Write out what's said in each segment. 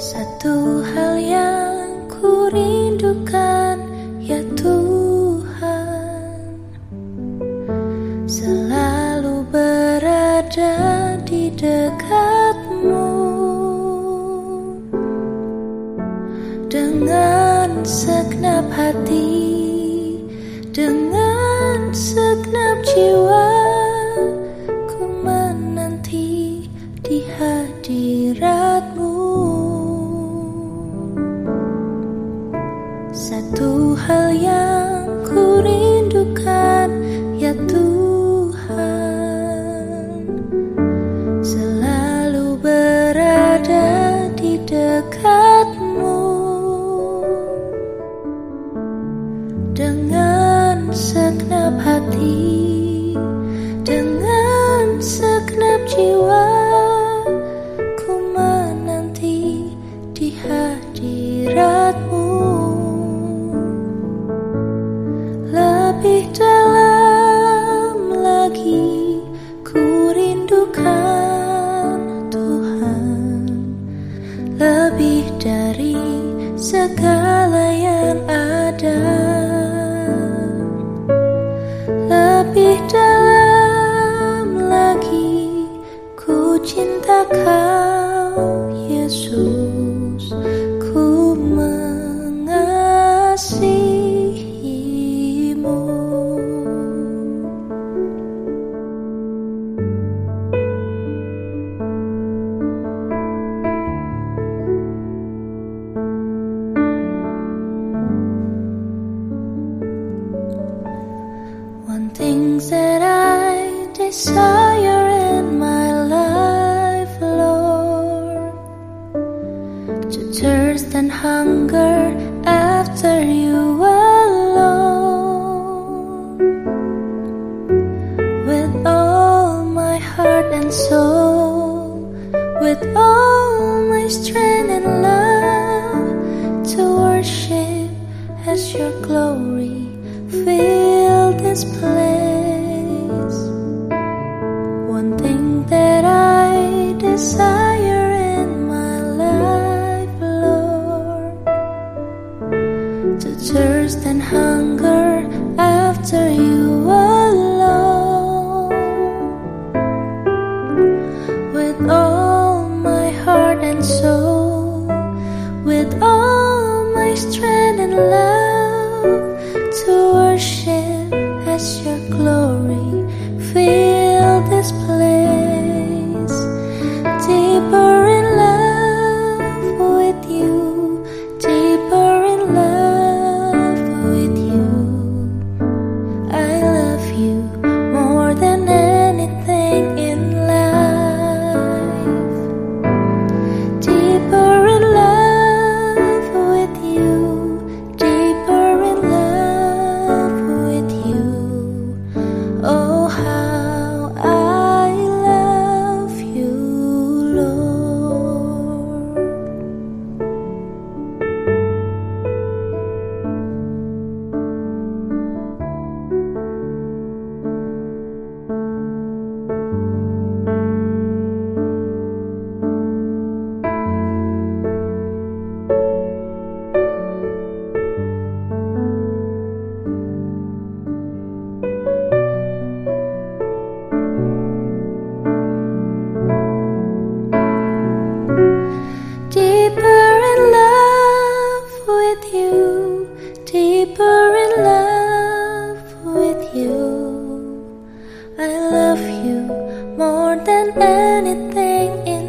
Satu hal yang ku rindukan ya Tuhan. Selalu berada di dekatmu. Dengan segenap hati Dengan segenap jiwa yang ku rindukan ya Tuhan. Selalu berada di dekatmu. Dengan segenap hati Dengan segenap jiwa desire in my life, Lord, to thirst and hunger after you alone. With all my heart and soul, with all my strength and love, to worship as your glory fill this place. And soul, with all my strength and love, anything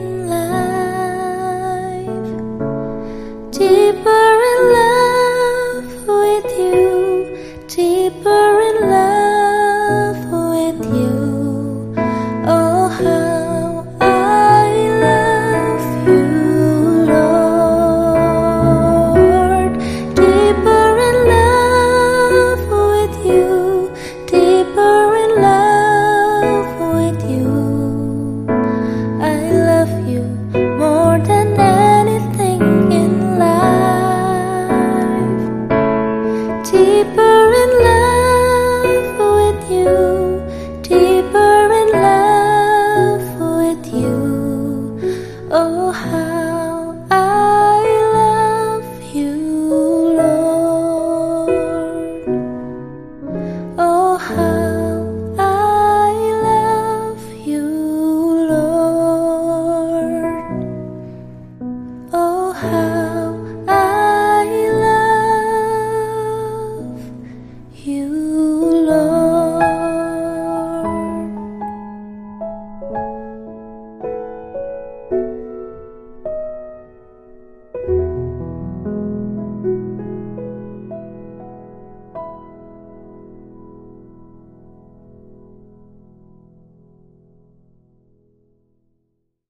you.